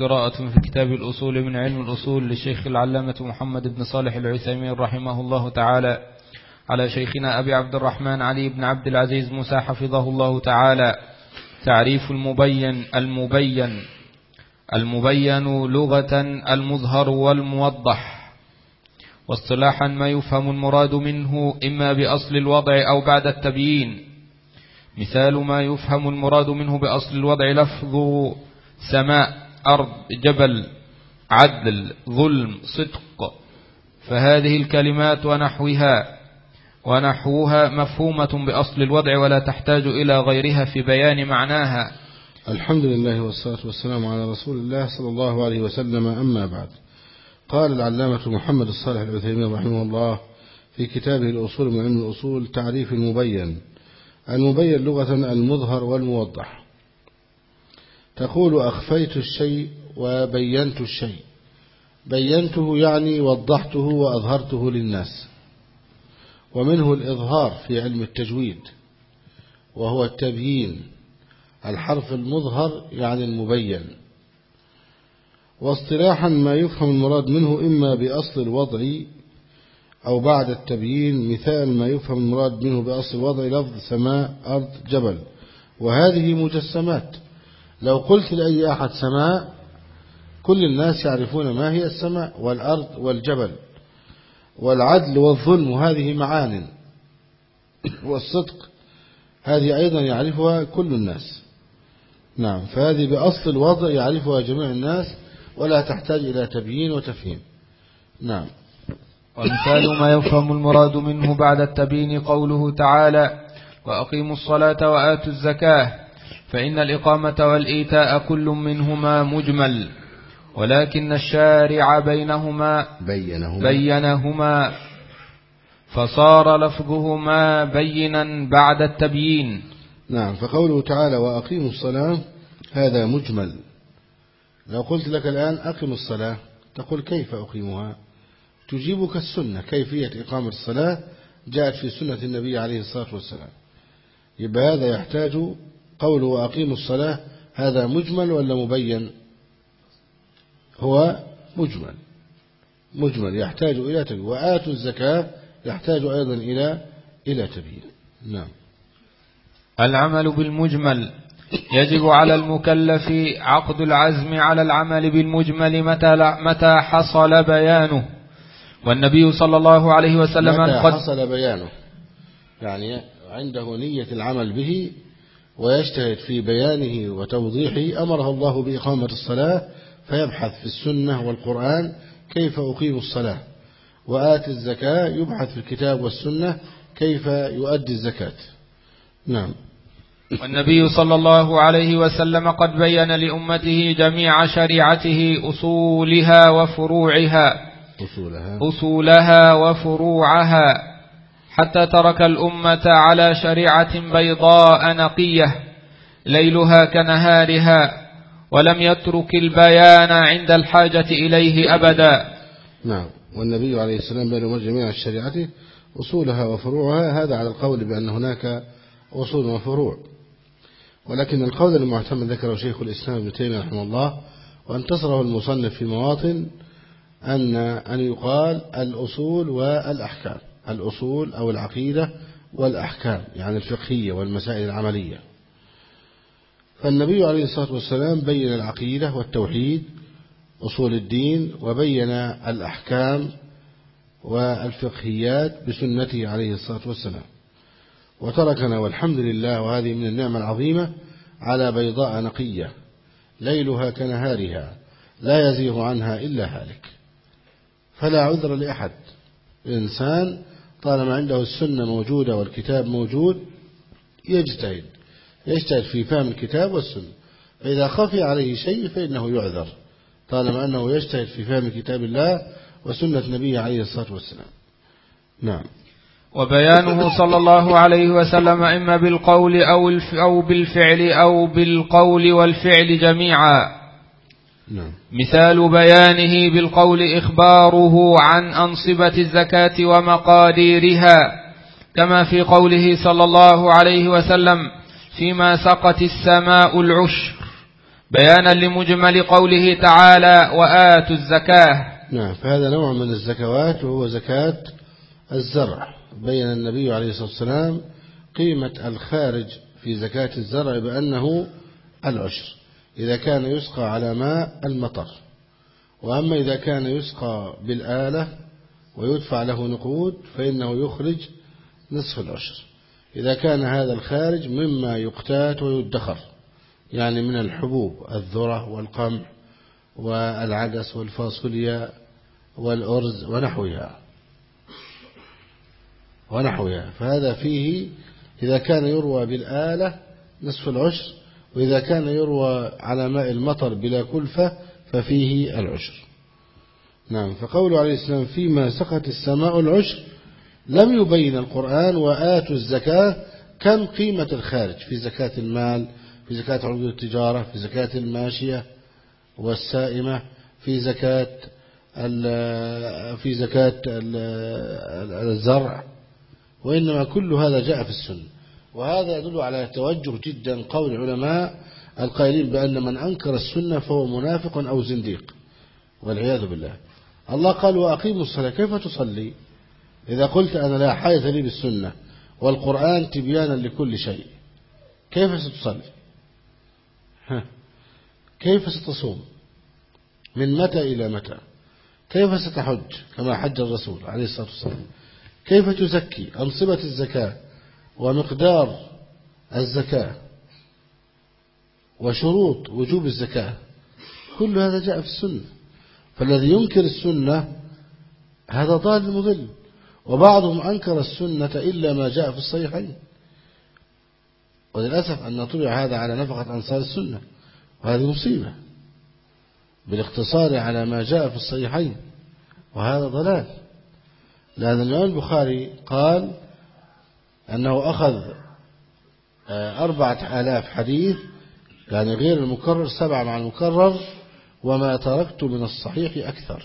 قراءة في كتاب الأصول من علم الأصول للشيخ العلامة محمد بن صالح العثيمين رحمه الله تعالى على شيخنا أبي عبد الرحمن علي بن عبد العزيز موسى حفظه الله تعالى. تعريف المبين المبين المبين لغة المظهر والموضح. واصطلاحا ما يفهم المراد منه إما بأصل الوضع أو بعد التبيين. مثال ما يفهم المراد منه بأصل الوضع لفظ سماء. أرض جبل عدل ظلم صدق. فهذه الكلمات ونحوها ونحوها مفهومة بأصل الوضع ولا تحتاج إلى غيرها في بيان معناها. الحمد لله والصلاة والسلام على رسول الله صلى الله عليه وسلم أما بعد. قال العلامة محمد الصالح العثيمين رحمه الله في كتابه الأصول من علم الأصول تعريف المبين المبين لغة المظهر والموضح. تقول أخفيت الشيء وبينت الشيء. بينته يعني وضحته وأظهرته للناس. ومنه الإظهار في علم التجويد وهو التبيين الحرف المظهر يعني المبين. واصطلاحا ما يفهم المراد منه إما بأصل الوضع أو بعد التبيين مثال ما يفهم المراد منه بأصل الوضع لفظ سماء أرض جبل. وهذه مجسمات. لو قلت لأي أحد سماء كل الناس يعرفون ما هي السماء والأرض والجبل والعدل والظلم هذه معان والصدق هذه أيضا يعرفها كل الناس. نعم فهذه بأصل الوضع يعرفها جميع الناس ولا تحتاج إلى تبيين وتفهيم. نعم. ومثال ما يفهم المراد منه بعد التبيين قوله تعالى وأقيموا الصلاة وآتوا الزكاة فإن الإقامة والإيتاء كل منهما مجمل ولكن الشارع بينهما بينهما, بينهما فصار لفظهما بينا بعد التبيين. نعم فقوله تعالى وأقيموا الصلاة هذا مجمل. لو قلت لك الآن أقم الصلاة تقول كيف أقيمها؟ تجيبك السنة كيفية إقامة الصلاة جاءت في سنة النبي عليه الصلاة والسلام. يبقى هذا يحتاج قوله وأقيموا الصلاة هذا مجمل ولا مبين؟ هو مجمل. مجمل يحتاج إلى تبيين. وآتوا الزكاة يحتاج أيضا إلى إلى تبيين. نعم. العمل بالمجمل. يجب على المكلف عقد العزم على العمل بالمجمل متى متى حصل بيانه. والنبي صلى الله عليه وسلم متى حصل بيانه؟ يعني عنده نية العمل به ويجتهد في بيانه وتوضيحه أمره الله بإقامة الصلاة فيبحث في السنة والقرآن كيف أقيم الصلاة وآتي الزكاة يبحث في الكتاب والسنة كيف يؤدي الزكاة. نعم. والنبي صلى الله عليه وسلم قد بين لأمته جميع شريعته أصولها وفروعها. أصولها, أصولها وفروعها. حتى ترك الأمة على شريعة بيضاء نقية ليلها كنهارها ولم يترك البيان عند الحاجة إليه أبدا. نعم. والنبي عليه السلام بين جميع الشريعة أصولها وفروعها هذا على القول بأن هناك أصول وفروع. ولكن القول المعتمد ذكره شيخ الإسلام ابن تيمية رحمه الله وانتصره المصنف في مواطن أن أن يقال الأصول والأحكام. الأصول أو العقيدة والأحكام يعني الفقهية والمسائل العملية. فالنبي عليه الصلاة والسلام بين العقيدة والتوحيد أصول الدين وبين الأحكام والفقهيات بسنته عليه الصلاة والسلام. وتركنا والحمد لله وهذه من النعمة العظيمة على بيضاء نقية ليلها كنهارها لا يزيغ عنها إلا هالك. فلا عذر لأحد. الإنسان طالما عنده السنة موجودة والكتاب موجود يجتهد يجتهد في فهم الكتاب والسنة. فإذا خفي عليه شيء فإنه يعذر. طالما أنه يجتهد في فهم كتاب الله وسنة نبيه عليه الصلاة والسلام. نعم. وبيانه صلى الله عليه وسلم إما بالقول أو, أو بالفعل أو بالقول والفعل جميعا. مثال بيانه بالقول إخباره عن أنصبة الزكاة ومقاديرها كما في قوله صلى الله عليه وسلم فيما سقت السماء العشر. بيانا لمجمل قوله تعالى وآتوا الزكاة نعم فهذا نوع من الزكوات وهو زكاة الزرع. بين النبي عليه الصلاة والسلام قيمة الخارج في زكاة الزرع بأنه العشر. إذا كان يسقى على ماء المطر. وأما إذا كان يسقى بالآلة ويدفع له نقود فإنه يخرج نصف العشر. إذا كان هذا الخارج مما يقتات ويدخر يعني من الحبوب الذرة والقمح والعدس والفاصوليا والأرز ونحوها. ونحوها. فهذا فيه إذا كان يروى بالآلة نصف العشر وإذا كان يروى على ماء المطر بلا كلفة ففيه العشر. نعم فقول عليه السلام فيما سقط السماء العشر لم يبين القرآن وآتوا الزكاة كم قيمة الخارج في زكاة المال في زكاة عروض التجارة في زكاة الماشية والسائمة في زكاة في زكاة الزرع وإنما كل هذا جاء في السنة. وهذا يدل على توجه جدا قول العلماء القائلين بأن من أنكر السنة فهو منافق أو زنديق. والعياذ بالله. الله قال وأقيموا الصلاة. كيف تصلي؟ إذا قلت أنا لا حاجة لي بالسنة والقرآن تبيانا لكل شيء. كيف ستصلي؟ كيف ستصوم؟ من متى إلى متى؟ كيف ستحج؟ كما حج الرسول عليه الصلاة والسلام. كيف تزكي؟ أنصبة الزكاة. ومقدار الزكاة وشروط وجوب الزكاة كل هذا جاء في السنة. فالذي ينكر السنة هذا ضال مضل. وبعضهم أنكر السنة إلا ما جاء في الصحيحين. وللأسف أن طبع هذا على نفقة أنصار السنة وهذه مصيبة. بالاقتصار على ما جاء في الصحيحين وهذا ضلال. لأن الإمام البخاري قال أنه أخذ آه، أربعة آلاف حديث يعني غير المكرر سبعة مع المكرر وما تركت من الصحيح أكثر.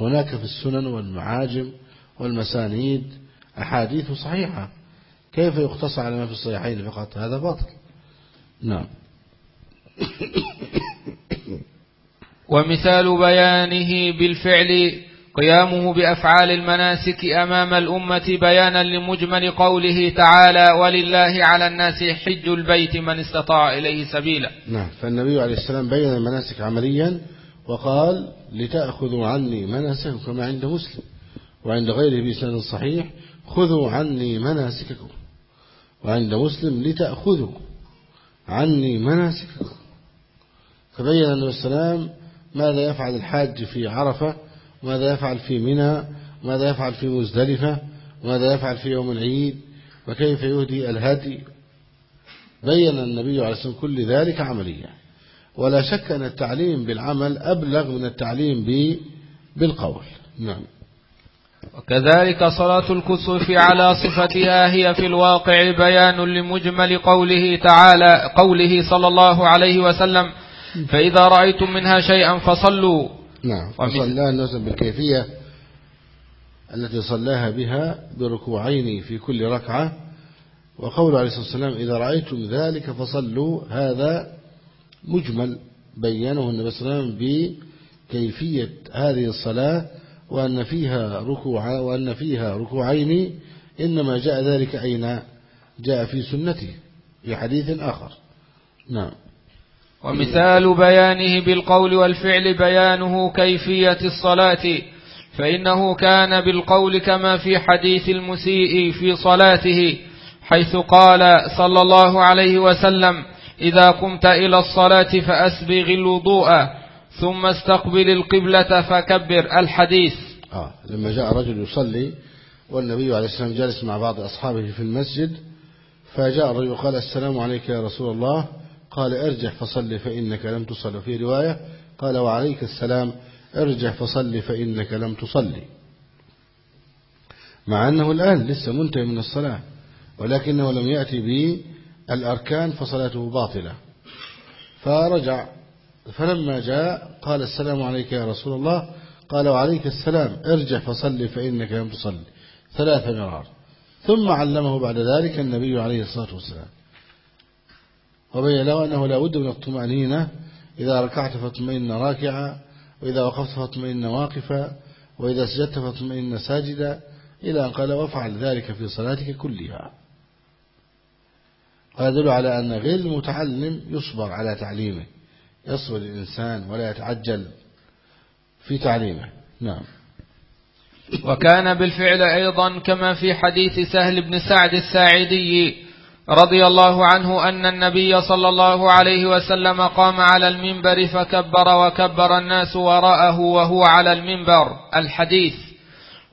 هناك في السنن والمعاجم والمسانيد أحاديث صحيحة. كيف يقتصر على ما في الصحيحين فقط؟ هذا باطل. نعم. ومثال بيانه بالفعل قيامه بأفعال المناسك أمام الأمة بيانا لمجمل قوله تعالى ولله على الناس حج البيت من استطاع إليه سبيلا. نعم فالنبي عليه السلام بين المناسك عمليا وقال لتأخذوا عني مناسككم عند مسلم وعند غيره بإسناد صحيح خذوا عني مناسككم وعند مسلم لتأخذوا عني مناسككم. فبين النبي عليه وسلم ماذا يفعل الحاج في عرفة وماذا يفعل في منى؟ وماذا يفعل في مزدلفة؟ وماذا يفعل في يوم العيد؟ وكيف يهدي الهدي؟ بين النبي عليه الصلاة كل ذلك عمليا. ولا شك أن التعليم بالعمل أبلغ من التعليم بالقول. نعم. وكذلك صلاة الكسوف على صفتها هي في الواقع بيان لمجمل قوله تعالى قوله صلى الله عليه وسلم فإذا رأيتم منها شيئا فصلوا. نعم. فصلى الناس بالكيفية التي صلاها بها بركوعين في كل ركعة. وقول عليه الصلاة والسلام إذا رأيتم ذلك فصلوا. هذا مجمل بينه النبي صلى الله عليه وسلم بكيفية هذه الصلاة وأن فيها ركوع وأن فيها ركوعين إنما جاء ذلك أين؟ جاء في سنته في حديث آخر. نعم. ومثال بيانه بالقول والفعل بيانه كيفية الصلاة فإنه كان بالقول كما في حديث المسيء في صلاته حيث قال صلى الله عليه وسلم إذا قمت إلى الصلاة فأسبغ الوضوء ثم استقبل القبلة فكبر. الحديث. آه لما جاء رجل يصلي والنبي عليه السلام جالس مع بعض أصحابه في المسجد فجاء الرجل وقال السلام عليك يا رسول الله. قال ارجع فصل فإنك لم تصل. في رواية قال وعليك السلام ارجع فصل فإنك لم تصلي. مع أنه الآن لسه منتهي من الصلاة ولكنه لم يأتي بالأركان فصلاته باطلة. فرجع فلما جاء قال السلام عليك يا رسول الله قال وعليك السلام ارجع فصل فإنك لم تصلي. ثلاث مرار. ثم علمه بعد ذلك النبي عليه الصلاة والسلام. وبين له أنه لا بد من الطمأنينة. إذا ركعت فاطمئن راكعا وإذا وقفت فاطمئن واقفا وإذا سجدت فاطمئن ساجدا إلى أن قال وافعل ذلك في صلاتك كلها. هذا يدل على أن غير المتعلم يصبر على تعليمه. يصبر الإنسان ولا يتعجل في تعليمه. نعم. وكان بالفعل أيضا كما في حديث سهل بن سعد الساعدي رضي الله عنه أن النبي صلى الله عليه وسلم قام على المنبر فكبر وكبر الناس وراءه وهو على المنبر الحديث.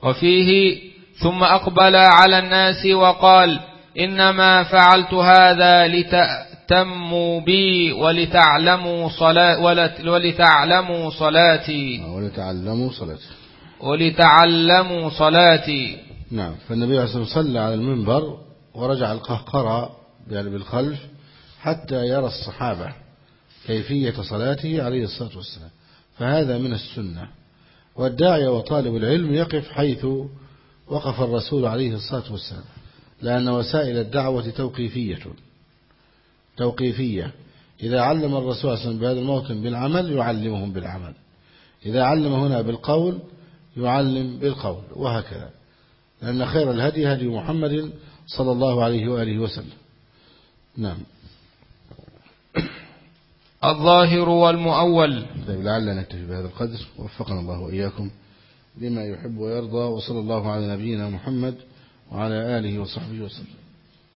وفيه ثم أقبل على الناس وقال إنما فعلت هذا لتأتموا بي ولتعلموا صلاة ولتعلموا صلاتي. ولتعلموا صلاتي. ولتعلموا صلاتي. نعم فالنبي عليه الصلاة والسلام صلى على المنبر ورجع القهقرة يعني بالخلف حتى يرى الصحابة كيفية صلاته عليه الصلاة والسلام. فهذا من السنة. والداعية وطالب العلم يقف حيث وقف الرسول عليه الصلاة والسلام. لأن وسائل الدعوة توقيفية. توقيفية. إذا علم الرسول صلى الله عليه وسلم بهذا الموطن بالعمل يعلمهم بالعمل. إذا علم هنا بالقول يعلم بالقول وهكذا. لأن خير الهدي هدي محمد صلى الله عليه وآله وسلم. نعم. الظاهر والمؤول. طيب لعلنا نكتفي بهذا القدر. وفقنا الله وإياكم لما يحب ويرضى وصلى الله على نبينا محمد وعلى آله وصحبه وسلم.